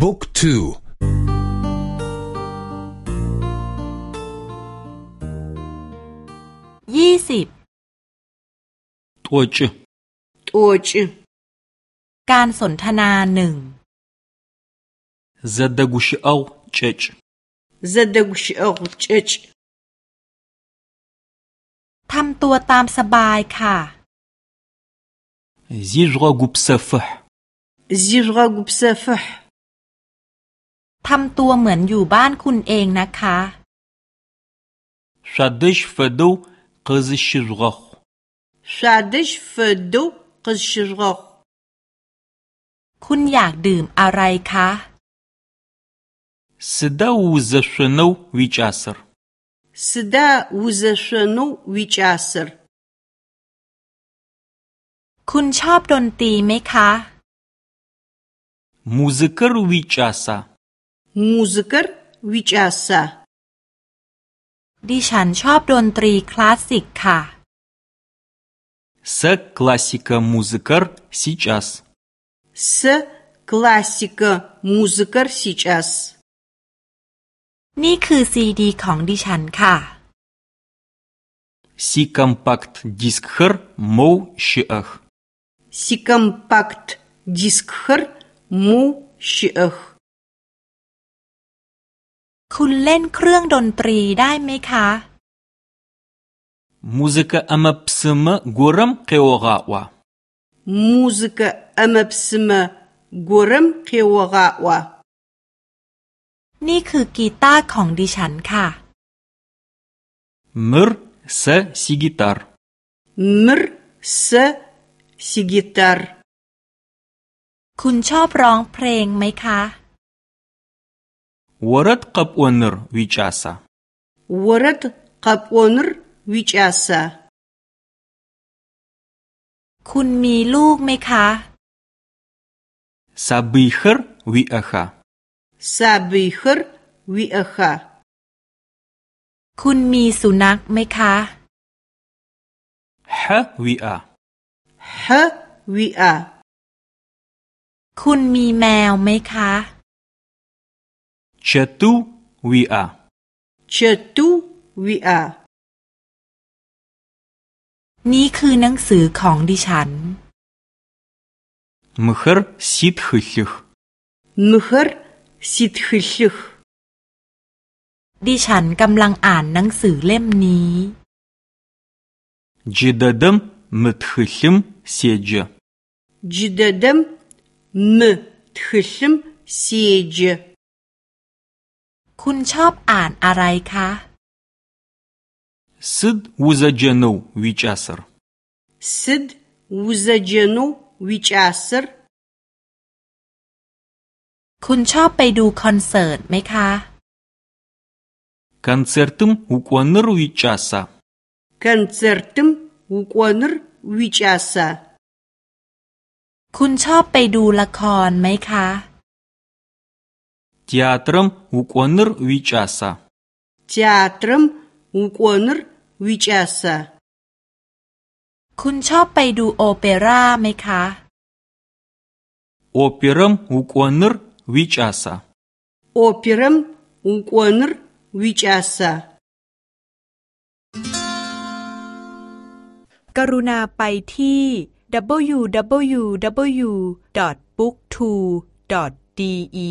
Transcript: บุ๊กทู ยี่สิบ ตัวจตัวจการสนทนาหนึ่งจะดกุชอาเชจจะดกุชอาเชจทำตัวตามสบายค่ะจีรกุบเซฟะจีรกุบเซฟะทำตัวเหมือนอยู่บ้านคุณเองนะคะชาดิชเฟดูกซิชรกชาดิชเฟดูกซิรกคุณอยากดื่มอะไรคะ สดาอูซาชโนวิจัสร์สดาอูซาชโนวิจัสร์คุณชอบดนตรีไหมคะ มูซิกร์วิจัสา музыкэр уикӏаса ดิฉันชอบดนตรีคลาสสิกค่ะ С классика музыкар сейчас. С классика музыкар сейчас. นี่คือซีดีของดิฉันค่ะ Си компакт дискхер моу шиах. Си компакт дискхер моу шиах. คุณเล่นเครื่องดนตรีได้ไหมคะ มูสิกาอเมปซมกรมเควกะวะมูสิกาอเมปซมกรมเควกะวะนี่คือกีตาร์ของดิฉันค่ะมรซซิกิตาร์มรซซิกิตาร์ คุณชอบร้องเพลงไหมคะ Орэд къэпӏоныр у и к ส а ว а Орэд къэпӏоныр у и า ӏ а с а คุณมีลูกไหมคะ ซาบีเฮรวิอาคะซาบีเฮรวิอาคะคุณมีสุนัขไหมคะ ฮะวิอาฮะวิอาคุณมีแมวไหมคะ Čia tu vi a. Čia tu vi a. นี่คือหนังสือของดิฉัน มุขรสิทธิ์ชื่อมุขรสิทธิ์ชื่อดิฉันกำลังอ่านหนังสือเล่มนี้ จิดดมมทธิ์ชมเสียจจิดดมมทธิ์ชมเสียจคุณชอบอ่านอะไรคะ с ิดว з ซาเจโนวิชาสร с э р Сыд узэджэнэу у и к ӏ คุณชอบไปดูคอนเสิร์ตไหมคะคอนเสิร์ตมุกวนร р уикӏаса? Концертым укӏоныр у и к ӏ а คุณชอบไปดูละครไหมคะ театрэм укӏоныр уикӏаса? Театрэм укӏоныр уикӏаса? คุณชอบไปดู โอเปร่าไหมคะ โอเปร่มอุกวนร์วิจาสาโอเปร่มอุกวนร์วิจาสากรุณาไปที่ w w w b o o k t o d e